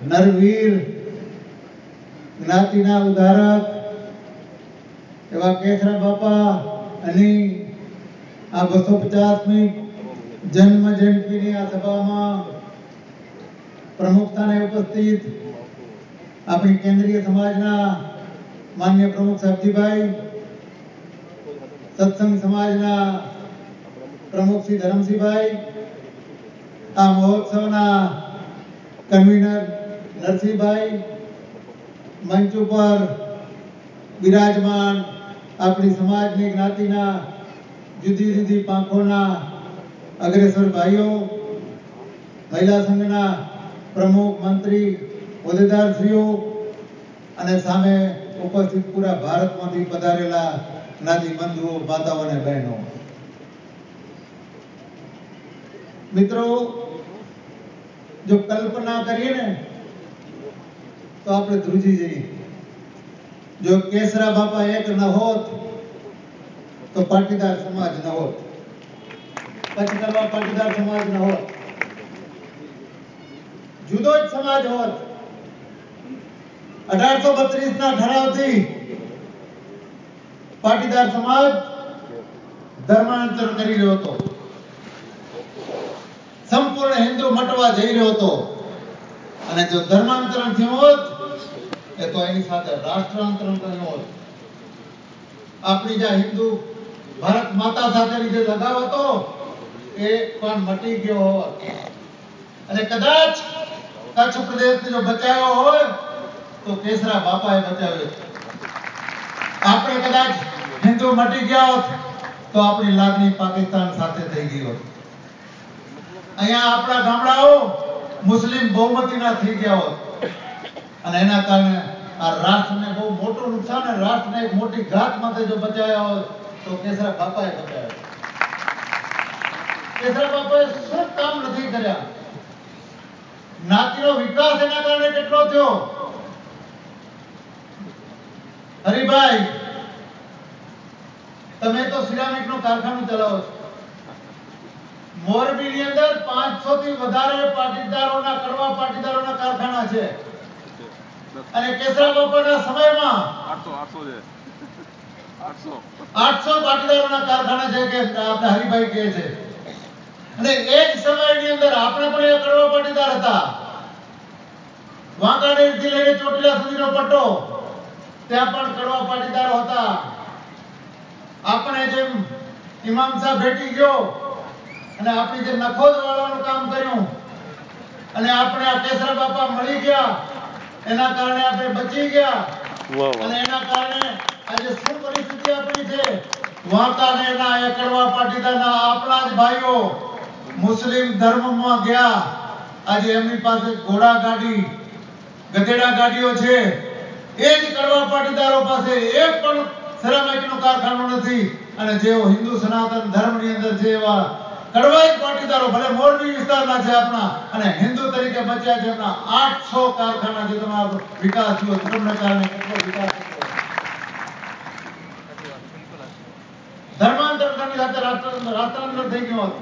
નરવીર, જ્ઞાતિના ઉધારક એવા કેસરા બાપા અને આ બસો પચાસમી જન્મ જયંતિની આ સભામાં પ્રમુખ સ્થાને ઉપસ્થિત આપણી કેન્દ્રીય સમાજના માન્ય પ્રમુખ સાહેબજીભાઈ, સત્સંગ સમાજના પ્રમુખ શ્રી ધરમસિંહભાઈ, આ મહોત્સવના કન્વીનર નરસિંહભાઈ મંચ ઉપર બિરાજમાન આપણી સમાજની જ્ઞાતિના, જુદી જુદી પાંખોના અગ્રેસર ભાઈઓ, મહિલા સંઘના પ્રમુખ મંત્રી, હોદ્દેદારશ્રીઓ અને સામે ઉપસ્થિત પૂરા ભારતમાંથી પધારેલા જ્ઞાતિ બંધુઓ, માતાઓ અને બહેનો. મિત્રો, જો કલ્પના કરીએ ને તો આપણે ધ્રુજી જઈએ. જો કેસરા બાપા એક ન હોત, તો પાટીદાર સમાજ ન હોત. પચકરવા પાટીદાર સમાજ ન હોત. જુદો જ સમાજ હોત. અઢારસો બત્રીસ ના ઠરાવથી પાટીદાર સમાજ ધર્માંતર કરી રહ્યો હતો. સંપૂર્ણ હિન્દુ મટવા જઈ રહ્યો હતો. અને જો ધર્માંતરણ થયું હોત એ તો એની સાથે રાષ્ટ્રાંતરણ કર્યો હતો આપણી જે હિન્દુ ભારત માતા સાથેની જે લગાવ હતો, એ પણ મટી ગયો હોત. અને કદાચ કચ્છ પ્રદેશને જો બચાવ્યો હોય, તો કેસરા બાપાએ બચાવ્યો. આપણે કદાચ હિન્દુ મટી ગયા હોત, તો આપણી લાગણી પાકિસ્તાન સાથે થઈ ગઈ હોત. અહીંયા આપણા ગામડાઓ મુસ્લિમ બહુમતીના થઈ ગયા હોત. અને એના કારણે આ રાષ્ટ્રને બહુ મોટું નુકસાન અને રાષ્ટ્રને એક મોટી ઘાતમાંથી જો બચાવ્યા હોય, તો કેસરા બાપાએ બચાવ્યા કેસરા બાપાએ શું કામ નથી કર્યા? જ્ઞાતિનો વિકાસ એના કારણે કેટલો થયો? હરિભાઈ, તમે તો સિરામિકનું કારખાનું ચલાવો છો. મોરબીની અંદર 500 થી વધારે પાટીદારોના, કડવા પાટીદારોના કારખાના છે. અને કેસરા બાપાના સમયમાં આઠસો આઠસો છે. આઠસો. 800 પાટીદારોના કારખાના છે કે આપણે હરિભાઈ કહે છે. અને એ જ સમયની અંદર આપણે પણ એ કડવા પાટીદાર હતા. વાંકાનેરથી લઈને ચોટીલા સુધીનો પટ્ટો ત્યાં પણ કડવા પાટીદારો હતા. આપણે જેમ ઇમામ સાહેબ ભેટી ગયો અને આપણી જે નખોદ વાળવાનું કામ કર્યું અને આપણે આ કેસરા બાપા મળી ગયા એના કારણે આપણે બચી ગયા. અને એના કારણે આજે શું પરિસ્થિતિ આપણી છે? વાંકાનેરના એ કડવા પાટીદારના આપણા જ ભાઈઓ મુસ્લિમ ધર્મમાં ગયા. આજે એમની પાસે ઘોડા ગાડી ગધેડા ગાડીઓ છે. એ જ કડવા પાટીદારો પાસે એક પણ સેરામિકનું કારખાનું નથી. અને જેઓ હિન્દુ સનાતન ધર્મની અંદર છે એવા કડવા જ પાટીદારો ભલે મોરબી વિસ્તારના છે આપણા, અને હિન્દુ તરીકે બચ્યા છે એમના આઠસો કારખાના જે તમે વિકાસ થયો ધર્મને કારણે કેટલો વિકાસ ધર્માંતર કરવાની સાથે રાષ્ટ્ર રાષ્ટ્રાંતર થઈ ગયો હતો.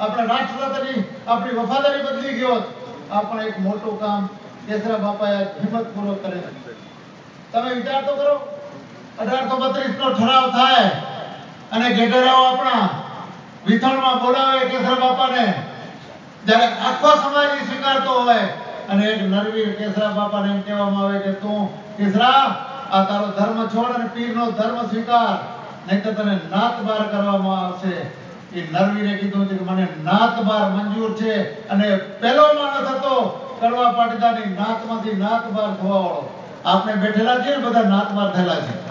આપણે રાષ્ટ્રની આપણી વફાદારી બદલી ગયો. આ પણ એક મોટું કામ કેસરા બાપાએ હિંમતપૂર્વક કરેલું તમે વિચાર તો કરો, અઢારસો બત્રીસ નો ઠરાવ થાય, અને ગેટરાઓ આપણા વિથણમાં બોલાવે કેસરા બાપાને. જ્યારે આખો સમાજ સ્વીકારતો હોય. અને એક નરવીર કેસરા બાપાને એમ કહેવામાં આવે કે તું કેસરા, આ તારો ધર્મ છોડ અને પીરનો ધર્મ સ્વીકાર. નહીંતર તને નાતબાર કરવામાં આવશે. એ નરવીરે કીધું કે મને નાતબાર મંજૂર છે. અને પહેલો માણસ હતો કડવા પાટીદારની નાતમાંથી નાતબાર થવા વાળો આપણે બેઠેલા છીએ બધા નાતબાર થયેલા છે.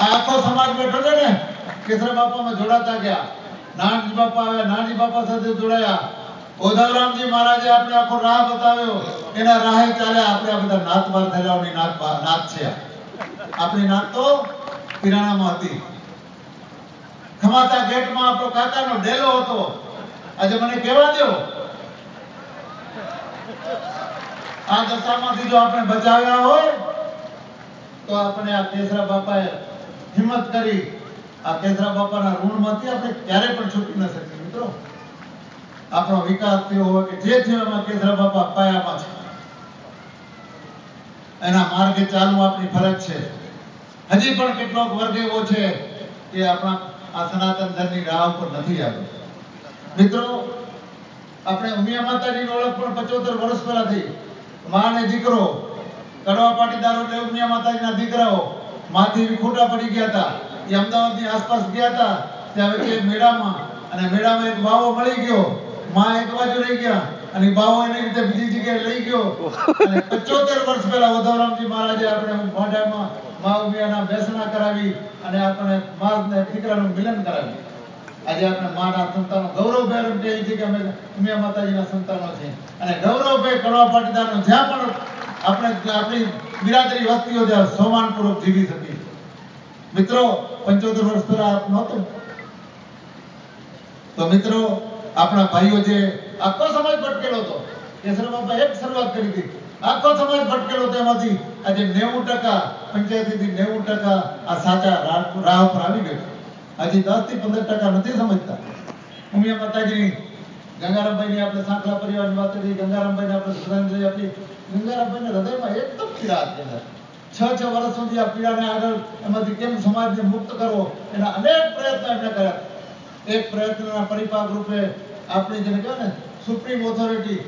આખો સમાજ બેઠો છે ને કેસરા બાપામાં જોડાતા ગયા. નાનજી બાપા આવ્યા નાનજી બાપા સાથે જોડાયા. ઓધારામજી મહારાજે આપણે આખો રાહ બતાવ્યો. એના રાહે ચાલ્યા આપણે આ બધા નાતવાર થયેલા આપણી નાત નાત છે. આપણી નાત તો પિરાણામાં હતી. ખમાતા ગેટમાં આપણો કાકાનો ડેલો હતો. આજે મને કહેવા દો આ દશામાંથી જો આપણે બચાવ્યા હોય, તો આપણે આ કેસરા બાપાએ હિંમત કરી આ કેસરા બાપાના ઋણમાંથી આપણે ક્યારે પણ છૂટી ન શકીએ, મિત્રો. આપણો વિકાસ થયો હોય કે જે થયો એમાં કેસરા બાપા પાયામાં છે. એના માર્ગે ચાલવું આપણી ફરજ છે. હજી પણ કેટલોક વર્ગ એવો છે કે આપણા આ સનાતન ધર્મની રાહ ઉપર નથી આવ્યો. મિત્રો, આપણે ઉમિયા માતાજીની ઓળખ પણ પચોતેર વર્ષ પહેલા થઈ માં દીકરો, કડવા પાટીદારો એટલે ઉમિયા માતાજીના દીકરાઓ. માથી ખોટા પડી ગયા હતા. એ અમદાવાદની આસપાસ ગયા હતા, ત્યાં વચ્ચે મેળામાં, અને મેળામાં એક બાવો મળી ગયો. માં એક બાજુ રહી ગયા, અને બાવો એને રીતે બીજી જગ્યાએ લઈ ગયો. અને પચોતેર વર્ષ પહેલા ઉધવરામજી મહારાજે આપણે મોઢામાં મા ઉમિયાના બેસણા કરાવી, અને આપણે મા ને દીકરાનું મિલન કરાવ્યું. આજે આપણે માના સંતાનો ગૌરવભેર એમ કહે છે કે અમે ઉમિયા માતાજીના સંતાનો છે અને ગૌરવભેર કડવા પાટીદારનો જ્યાં પણ આપણે, આપણી બિરાદરી વસ્તીઓ ત્યાં સોમાનપૂર્વક જીવી શકીએ. મિત્રો, પંચોતેર વર્ષ પહેલા નહોતું. તો મિત્રો, આપણા ભાઈઓ જે આખો સમાજ ભટકેલો હતો કેસર બાપા એક શરૂઆત કરી હતી. આખો સમાજ ભટકેલો તેમાંથી આજે નેવું ટકા પંચાયતીથી નેવું ટકા આ સાચા રાહ ઉપર આવી ગયો હજી દસથી પંદર ટકા નથી સમજતા. ઉમિયા માતાજીની, ગંગારામભાઈની આપણે સાંકળા પરિવારની વાત કરી, ગંગારામભાઈને આપણે શ્રદ્ધાંજલિ આપી. ગંગારામભાઈના હૃદયમાં એકદમ પીડા હતી છ છ વર્ષ સુધી આ પીડાને આગળ એમાંથી કેમ સમાજને મુક્ત કરવો? એના અનેક પ્રયત્નો એમણે કર્યા. એક પ્રયત્નના પરિપાક રૂપે આપણી જેને કહેવાય ને સુપ્રીમ ઓથોરિટી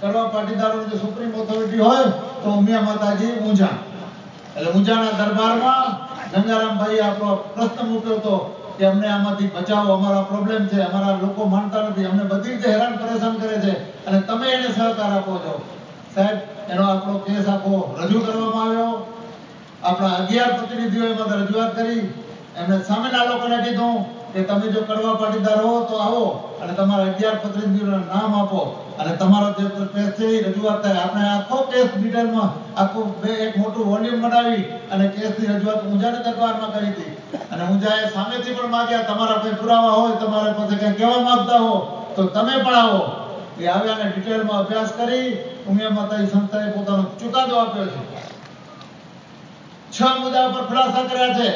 કરવા પાટીદારોની જે સુપ્રીમ ઓથોરિટી હોય, તો ઉમિયા માતાજી ઊંઝા. એટલે ઊંઝાના દરબારમાં ગંગારામભાઈએ આપણો પ્રશ્ન મૂક્યો હતો કે અમને આમાંથી બચાવો, અમારા પ્રોબ્લેમ છે, અમારા લોકો માનતા નથી, અમને બધી રીતે હેરાન પરેશાન કરે છે, અને તમે એને સહકાર આપો છો. સાહેબ, એનો આપણો કેસ આખો રજૂ કરવામાં આવ્યો. આપણા અગિયાર પ્રતિનિધિઓ એમાં રજૂઆત કરી. એમને સામેના લોકોને કીધું કે તમે જો કડવા પાટીદાર હો તો આવો અને તમારા અગિયાર પ્રતિનિધિઓના નામ આપો. અને તમારો જે કેસ છે એ રજૂઆત થાય. આપણે આખો કેસ ડિટેલમાં આખું બે એક મોટું વોલ્યુમ બનાવી અને કેસની રજૂઆત ઊંઝાની દરબારમાં કરી હતી. અને ઊંઝાએ સામેથી પણ માંગ્યા, તમારા કોઈ પુરાવા હોય, તમારા પાસે કંઈ કહેવા માંગતા હો, તો તમે પણ આવો. એ આવ્યા અને ડિટેલમાં અભ્યાસ કરી, ઉમિયા માતાજી સંસ્થાએ પોતાનો ચુકાદો આપ્યો છે. છ મુદ્દા ઉપર ખુલાસા કર્યા છે.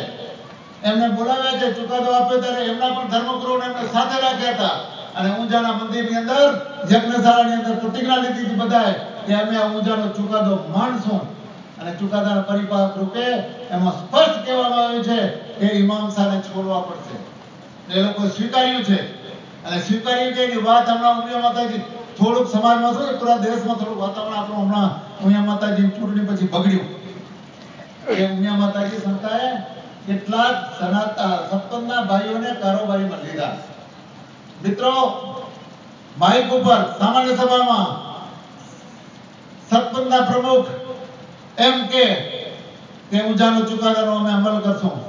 એમને બોલાવ્યા છે, ચુકાદો આપ્યો ત્યારે એમના પણ ધર્મગુરુને એમને સાથે રાખ્યા હતા. અને ઊંઝાના મંદિરની અંદર યજ્ઞશાળાની અંદર પ્રતિજ્ઞા લીધી હતી બધાએ, કે અમે આ ઊંઝાનો ચુકાદો માનશું. અને ચુકાદાના પરિપાક રૂપે એમાં સ્પષ્ટ કહેવામાં આવ્યું છે કે ઇમામ સાહેબને છોડવા પડશે. એ લોકો સ્વીકાર્યું છે. અને સ્વીકાર્યું કે એની વાત હમણાં ઉમિયા માતાજી થોડુંક સમાજમાં શું પૂરા દેશમાં થોડુંક વાતાવરણ આપણું હમણાં ઉમિયા માતાજી ચૂંટણી પછી બગડ્યું. એ ઉમિયા માતાજી સંસ્થાએ કેટલાક સનાતા સપ્તનના ભાઈઓને કારોબારીમાં લીધા. મિત્રો માઇક ઉપર સામાન્ય સભામાં સત્પન્ના પ્રમુખ એમ કે, તે ઉજાનો ચુકાદાનો અમે અમલ કરશું.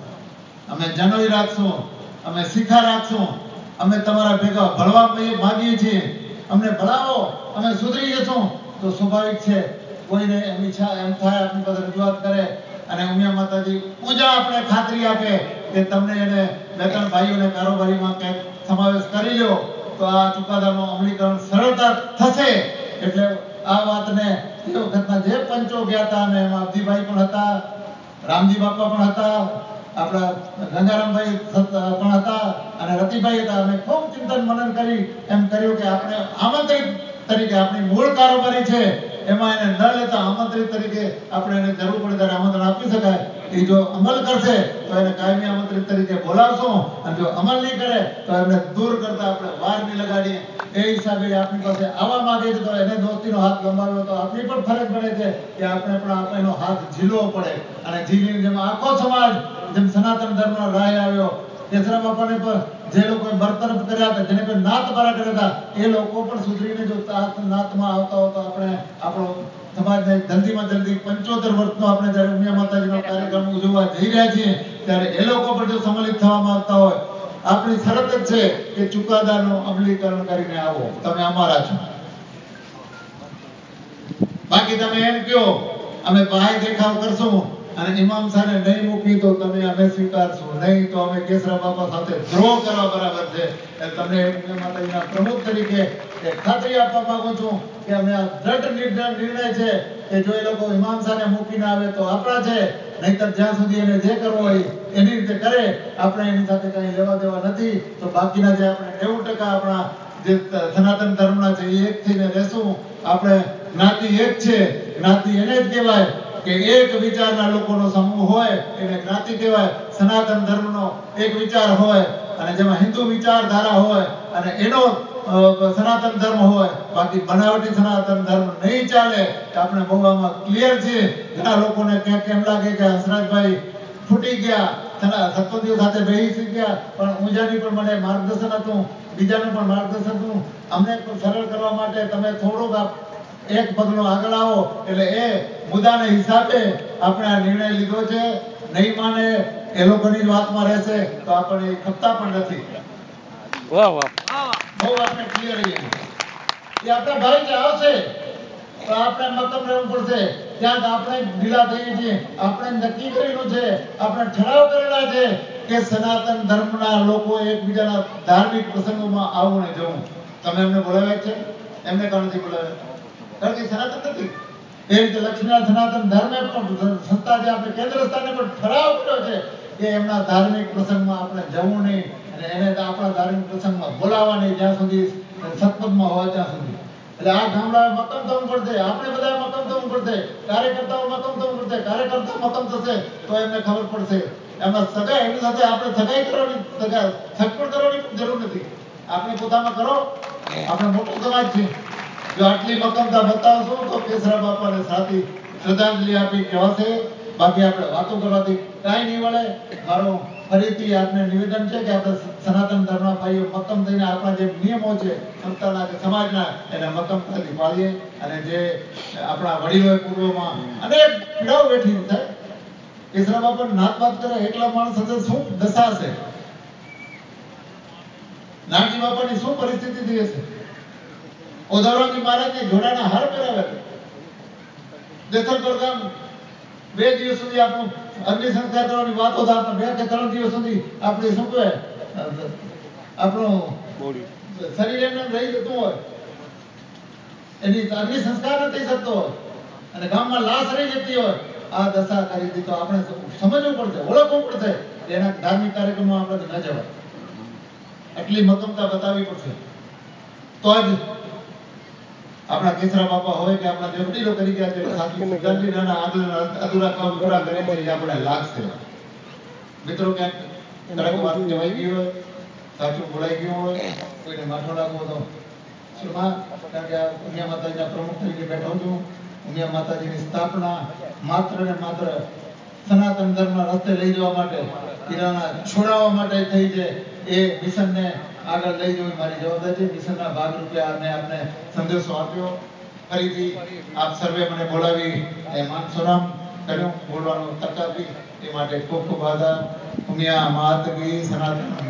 અમે જનોઈ રાખશું. અમે શિખા રાખશું. અમે તમારા ભેગા ભળવા માંગીએ- છીએ. અમને ભણાવો. અમે સુધરી જશું. તો સ્વાભાવિક છે, કોઈને એમ ઈચ્છા, એમ થાય આપની પાસે રજૂઆત કરે અને ઉમિયા માતાજી પૂજા આપણે ખાતરી આપે કે તમને એને બે ત્રણ ભાઈઓને કારોબારીમાં કંઈક સમાવેશ કરી લો તો આ ચુકાદાનું અમલીકરણ સરળતા થશે. એટલે આ વાતને તે વખતના જે પંચો ગયા હતા અને એમાં અબજીભાઈ પણ હતા, રામજી બાપા પણ હતા, આપણા ગંગારામભાઈ પણ હતા અને રતિભાઈ હતા. અમે ખૂબ ચિંતન મનન કરી, એમ કર્યું કે આપણે આમંત્રિત તરીકે આપણી મૂળ કારોબારી છે એમાં એને ન લેતા આમંત્રિત તરીકે આપણે એને જરૂર પડે ત્યારે આમંત્રણ આપી શકાય. એ જો અમલ કરશે, તો એને કાયમી આમંત્રિત તરીકે બોલાવશું. અને જો અમલ નહીં કરે, તો એમને દૂર કરતા આપણે વાર નહીં લગાડીએ. એ હિસાબે આપણી પાસે આવવા માંગે છે, તો એને દોસ્તીનો હાથ ગમાવ્યો તો આપણી પણ ફરજ પડે છે કે આપણે પણ આપણે એનો હાથ ઝીલવો પડે. અને ઝીલીને જેમ આખો સમાજ, જેમ સનાતન ધર્મનો રાહ આવ્યો કેસરા બાપાને આવતા સંમલિત થવા માંગતા હોય, આપણી શરત જ છે કે ચુકાદાનું અમલીકરણ કરીને આવો. તમે અમારા છો. બાકી તમે એમ કહો, અમે બાહ્ય દેખાવ કરશું. અને ઇમામ સાહેબ નહીં મૂકી તો તમે અમે સ્વીકારશું. નહીં તો અમે કેસરા બાપા સાથે દ્રોહ કરવા બરાબર છે. તમને માતાજીના પ્રમુખ તરીકે એ ખાતરી આપવા માંગુ છું કે અમે આ દ્રઢ નિર્ણય છે કે જો એ લોકો ઇમામ સાહેબને મૂકીને આવે તો આપણા છે, નહીતર જ્યાં સુધી એને જે કરવું હોય એની રીતે કરે, આપણે એની સાથે કઈ લેવા દેવા નથી, તો બાકીના જે આપણે નેવું ટકા આપણા જે સનાતન ધર્મના છે એ એક થઈને રહેશું. આપણે જ્ઞાતિ એક છે, જ્ઞાતિ એને જ કહેવાય. કે એક વિચારના લોકોનો સમૂહ હોય, એને જ્ઞાતિ કહેવાય, સનાતન ધર્મનો એક વિચાર હોય, અને જેમાં હિન્દુ વિચારધારા હોય, અને એનો સનાતન ધર્મ હોય, બાકી બનાવટી સનાતન ધર્મ નહીં ચાલે આપણે બહુ ક્લિયર છે ઘણા લોકોને ક્યાંક એમ લાગે કે હસરાજભાઈ ફૂટી ગયા સત્પતિઓ સાથે બેસી શીખ્યા પણ ઊંઝાની પણ મને માર્ગદર્શન હતું બીજાનું પણ માર્ગદર્શન હતું અમને સરળ કરવા માટે તમે થોડુંક એક પગલો આગળ આવો એટલે એ મુદ્દાના હિસાબે આપણે આ નિર્ણય લીધો છે. નહીં માને એ લોકોની વાતમાં રહેશે તો આપણને ખપતા પણ નથી. વાહ વાહ. બહુ આપણે ક્લિયર એ આપણા ભાઈ જે આવશે તો આપણે મક્કમ રહેવું પડશે ક્યાંક આપણે ઢીલા થઈએ છીએ. આપણે નક્કી કરેલું છે? આપણે ઠરાવ કરેલા છે કે સનાતન ધર્મના લોકો એકબીજાના ધાર્મિક પ્રસંગોમાં આવું ને જવું. તમે એમને બોલાવ્યા છે? એમને કારણથી બોલાવ્યા? કે સનાતન નથી. એ રીતે લક્ષ્મીના સનાતન ધર્મે સંસ્થા જે આપણે કેન્દ્ર સ્થાને પણ ઠરાવ કર્યો છે કે એમના ધાર્મિક પ્રસંગમાં આપણે જવું નહીં અને એને આપણા ધાર્મિક પ્રસંગમાં બોલાવવા નહીં જ્યાં સુધી સત્પદમાં હોય ત્યાં સુધી. એટલે આ ગામડાએ મક્કમ થવું પડશે, આપણે બધા મક્કમ થવું પડશે, કાર્યકર્તાઓ મક્કમ થવું પડશે કાર્યકર્તા મક્કમ થશે, તો એમને ખબર પડશે. એમાં સગાઈ, એની સાથે આપણે સગાઈ કરવાની, સગા, સગપણ કરવાની જરૂર નથી. આપણે પોતામાં કરો, આપણે મોટો સમાજ છે જો આટલી મક્કમતા બતાવશો તો કેસરા બાપાને સાથી શ્રદ્ધાંજલિ આપી કહેવાશે. બાકી આપણે વાતો કરવાથી કાંઈ નહીં વળે. મારો ફરીથી આપને નિવેદન છે કે આપણે સનાતન ધર્મના ભાઈઓ મક્કમ થઈને આપણા જે નિયમો છે સંતાના કે સમાજના, એને મક્કમતાથી પાળીએ અને જે આપણા વડીલોએ પૂર્વમાં અનેક પીડાઓ બેઠી થાય કેસરા બાપા નાત વાત કરે એકલા માણસ હશે શું દશા હશે? નાનજી બાપાની શું પરિસ્થિતિ થઈ હશે? ઓધારાજી મહારાજને જોડાના હાર પહેરાવ્યા દેથલપર ગામ બે દિવસ સુધી આપણું અગ્નિ સંસ્કાર કરવાની વાત હોતા બે કે ત્રણ દિવસ સુધી આપણે શું કહે આપણું શરીર એમને રહી જતું હોય. એની અગ્નિ સંસ્કાર ન થઈ શકતો અને ગામમાં લાશ રહી જતી હોય. આ દશા કરી હતી તો આપણે સમજવું પડશે? ઓળખવું પડશે એના ધાર્મિક કાર્યક્રમમાં આપણે ન જવાય. આટલી મક્કમતા બતાવવી પડશે. તો જ આપણા કેસરા બાપા હોય કે આપણા જે વડીલો કરી ગયા છે. સાચી શ્રદ્ધાંજલિના આગળના અધૂરા કામ પૂરા કરે છે આપણે લાગશે મિત્રો ક્યાંક કડક વાત કહેવાય ગઈ હોય સાચું બોલાઈ ગયું હોય કોઈને માથો લાગવો તો. શર્મા કારણ કે ઉમિયા માતાજીના પ્રમુખ તરીકે બેઠો છું. ઉમિયા માતાજીની સ્થાપના માત્ર ને માત્ર સનાતન ધર્મના રસ્તે લઈ જવા માટે કિરાના છોડાવવા માટે થઈ છે. એ મિશનને આગળ લઈ જવું મારી જવાબદારી છે મિશનના ભાગરૂપે આપને આપને સંદેશો આપ્યો. ફરીથી આપ સર્વે મને બોલાવી એ માન સોરામ કર્યું. બોલવાનો તક આપી. એ માટે ખૂબ ખૂબ આભાર. ઉમિયા માતકી સનાતન